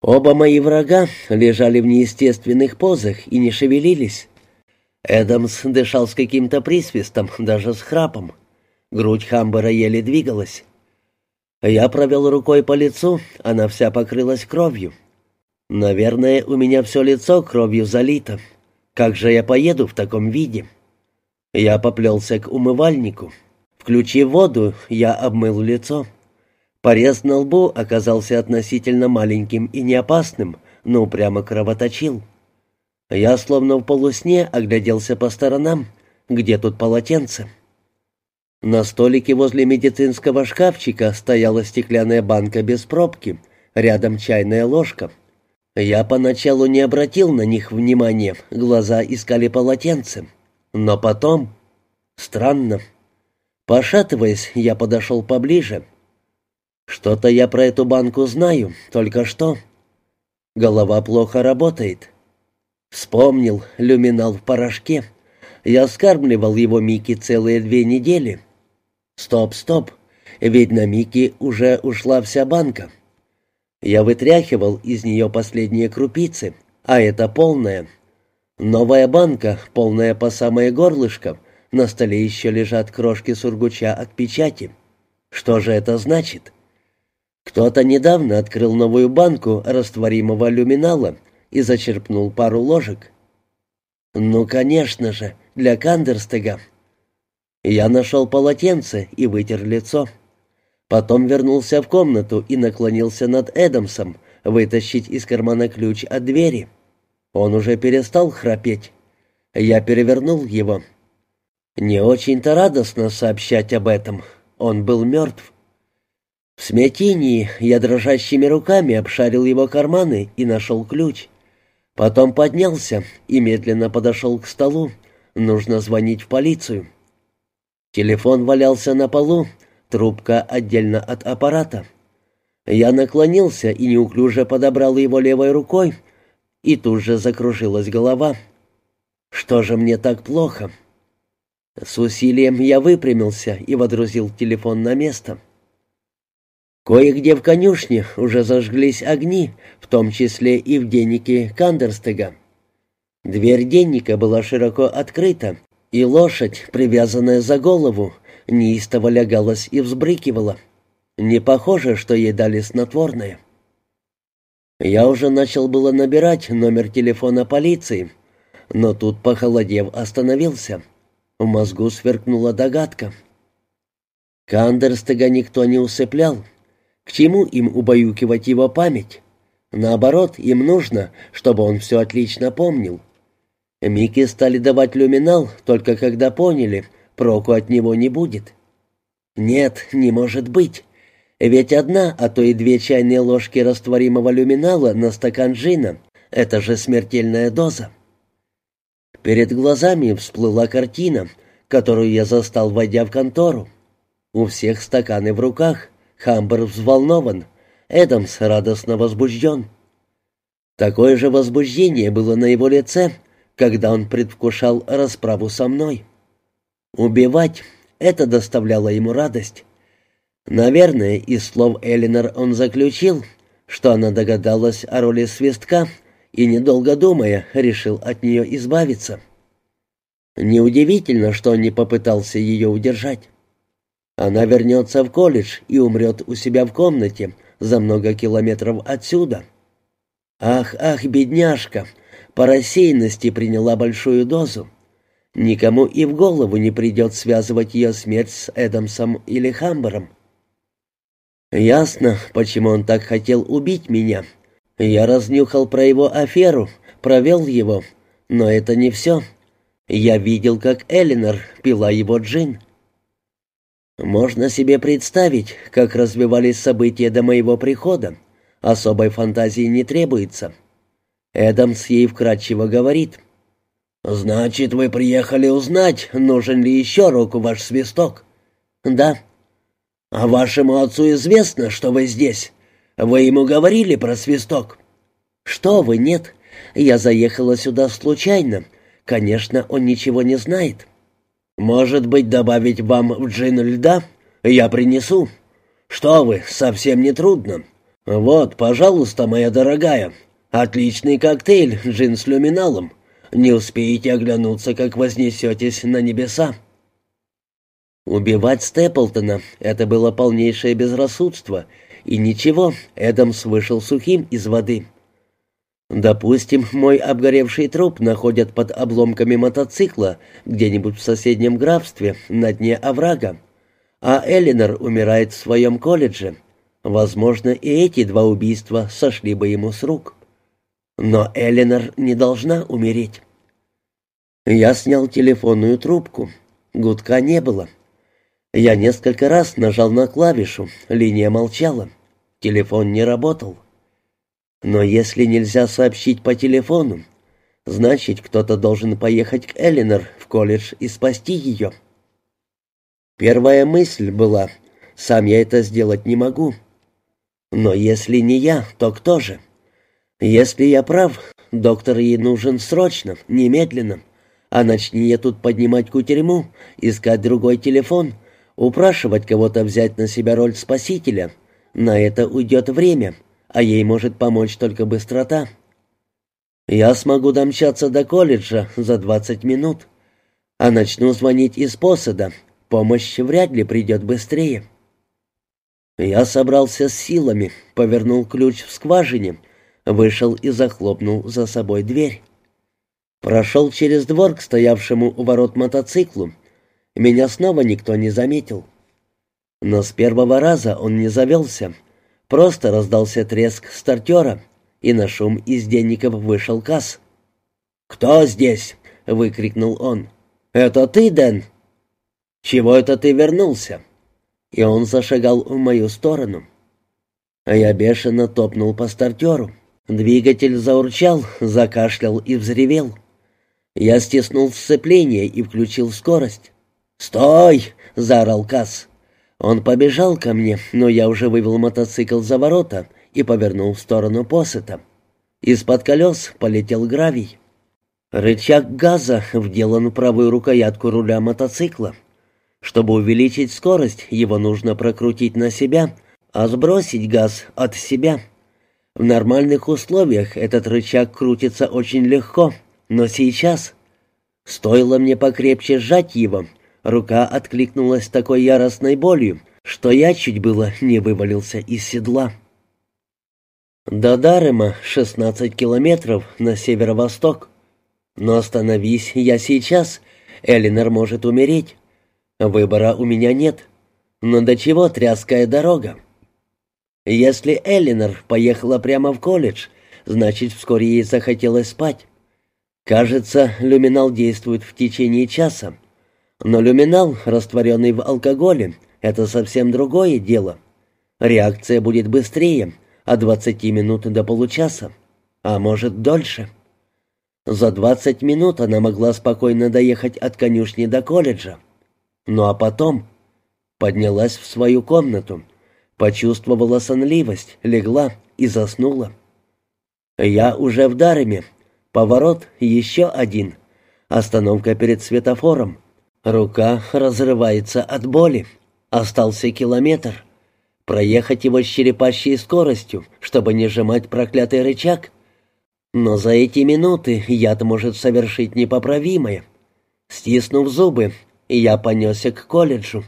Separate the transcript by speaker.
Speaker 1: Оба мои врага лежали в неестественных позах и не шевелились. Эдамс дышал с каким-то присвистом, даже с храпом. Грудь Хамбера еле двигалась. Я провел рукой по лицу, она вся покрылась кровью. Наверное, у меня все лицо кровью залито. Как же я поеду в таком виде? Я поплелся к умывальнику. Включив воду, я обмыл лицо. Порез на лбу оказался относительно маленьким и неопасным, но прямо кровоточил. Я словно в полусне огляделся по сторонам. Где тут полотенце? На столике возле медицинского шкафчика стояла стеклянная банка без пробки, рядом чайная ложка. Я поначалу не обратил на них внимания, глаза искали полотенце. Но потом... Странно. Пошатываясь, я подошел поближе — что-то я про эту банку знаю, только что. Голова плохо работает. Вспомнил люминал в порошке. Я скармливал его Микки целые две недели. Стоп, стоп, ведь на Микки уже ушла вся банка. Я вытряхивал из нее последние крупицы, а это полная. Новая банка, полная по самое горлышко, на столе еще лежат крошки сургуча от печати. Что же это значит? — кто-то недавно открыл новую банку растворимого люминала и зачерпнул пару ложек. Ну, конечно же, для Кандерстега. Я нашел полотенце и вытер лицо. Потом вернулся в комнату и наклонился над Эдамсом, вытащить из кармана ключ от двери. Он уже перестал храпеть. Я перевернул его. Не очень-то радостно сообщать об этом. Он был мертв. В смятении я дрожащими руками обшарил его карманы и нашел ключ. Потом поднялся и медленно подошел к столу. Нужно звонить в полицию. Телефон валялся на полу, трубка отдельно от аппарата. Я наклонился и неуклюже подобрал его левой рукой, и тут же закружилась голова. Что же мне так плохо? С усилием я выпрямился и водрузил телефон на место. Кое-где в конюшне уже зажглись огни, в том числе и в деннике Кандерстега. Дверь денника была широко открыта, и лошадь, привязанная за голову, неистово лягалась и взбрыкивала. Не похоже, что ей дали снотворное. Я уже начал было набирать номер телефона полиции, но тут, похолодев, остановился. В мозгу сверкнула догадка. Кандерстега никто не усыплял. К чему им убаюкивать его память? Наоборот, им нужно, чтобы он все отлично помнил. Микки стали давать люминал, только когда поняли, проку от него не будет. Нет, не может быть. Ведь одна, а то и две чайные ложки растворимого люминала на стакан джина — это же смертельная доза. Перед глазами всплыла картина, которую я застал, войдя в контору. У всех стаканы в руках — Хамбер взволнован, Эдамс радостно возбужден. Такое же возбуждение было на его лице, когда он предвкушал расправу со мной. Убивать — это доставляло ему радость. Наверное, из слов Элинор он заключил, что она догадалась о роли свистка и, недолго думая, решил от нее избавиться. Неудивительно, что он не попытался ее удержать. Она вернется в колледж и умрет у себя в комнате за много километров отсюда. Ах, ах, бедняжка, по рассеянности приняла большую дозу. Никому и в голову не придет связывать ее смерть с Эдамсом или Хамбером. Ясно, почему он так хотел убить меня. Я разнюхал про его аферу, провел его, но это не все. Я видел, как Элинор пила его джин. Можно себе представить, как развивались события до моего прихода. Особой фантазии не требуется. Эдамс ей вкратчиво говорит. «Значит, вы приехали узнать, нужен ли еще руку ваш свисток?» «Да». «А вашему отцу известно, что вы здесь? Вы ему говорили про свисток?» «Что вы, нет. Я заехала сюда случайно. Конечно, он ничего не знает». «Может быть, добавить вам в джин льда? Я принесу». «Что вы, совсем не трудно. «Вот, пожалуйста, моя дорогая, отличный коктейль, джин с люминалом. Не успеете оглянуться, как вознесетесь на небеса». Убивать Степлтона — это было полнейшее безрассудство, и ничего, Эдамс вышел сухим из воды. Допустим, мой обгоревший труп находят под обломками мотоцикла где-нибудь в соседнем графстве на дне оврага, а Элинор умирает в своем колледже. Возможно, и эти два убийства сошли бы ему с рук. Но Элинор не должна умереть. Я снял телефонную трубку. Гудка не было. Я несколько раз нажал на клавишу, линия молчала. Телефон не работал. Но если нельзя сообщить по телефону, значит, кто-то должен поехать к Элинор в колледж и спасти ее. Первая мысль была, сам я это сделать не могу. Но если не я, то кто же? Если я прав, доктор ей нужен срочно, немедленно. А начни я тут поднимать кутерьму, искать другой телефон — Упрашивать кого-то взять на себя роль спасителя, на это уйдет время, а ей может помочь только быстрота. Я смогу домчаться до колледжа за 20 минут, а начну звонить из посада, помощь вряд ли придет быстрее. Я собрался с силами, повернул ключ в скважине, вышел и захлопнул за собой дверь. Прошел через двор к стоявшему у ворот мотоциклу, меня снова никто не заметил. Но с первого раза он не завелся. Просто раздался треск стартера, и на шум из денников вышел Касс. «Кто здесь?» — выкрикнул он. «Это ты, Дэн?» «Чего это ты вернулся?» И он зашагал в мою сторону. Я бешено топнул по стартеру. Двигатель заурчал, закашлял и взревел. Я стиснул сцепление и включил скорость. «Стой!» — заорал Касс. Он побежал ко мне, но я уже вывел мотоцикл за ворота и повернул в сторону посыта. Из-под колес полетел гравий. Рычаг газа вделан в правую рукоятку руля мотоцикла. Чтобы увеличить скорость, его нужно прокрутить на себя, а сбросить газ от себя. В нормальных условиях этот рычаг крутится очень легко, но сейчас... Стоило мне покрепче сжать его, Рука откликнулась такой яростной болью, что я чуть было не вывалился из седла. До Дарема 16 километров на северо-восток. Но остановись я сейчас, Элинор может умереть. Выбора у меня нет. Но до чего тряская дорога? Если Элинор поехала прямо в колледж, значит, вскоре ей захотелось спать. Кажется, люминал действует в течение часа. Но люминал, растворенный в алкоголе, это совсем другое дело. Реакция будет быстрее, от 20 минут до получаса, а может дольше. За 20 минут она могла спокойно доехать от конюшни до колледжа. Ну а потом поднялась в свою комнату, почувствовала сонливость, легла и заснула. Я уже в Дареме. Поворот еще один. Остановка перед светофором. Рука разрывается от боли. Остался километр. Проехать его с черепащей скоростью, чтобы не сжимать проклятый рычаг. Но за эти минуты яд может совершить непоправимое. Стиснув зубы, я понесся к колледжу.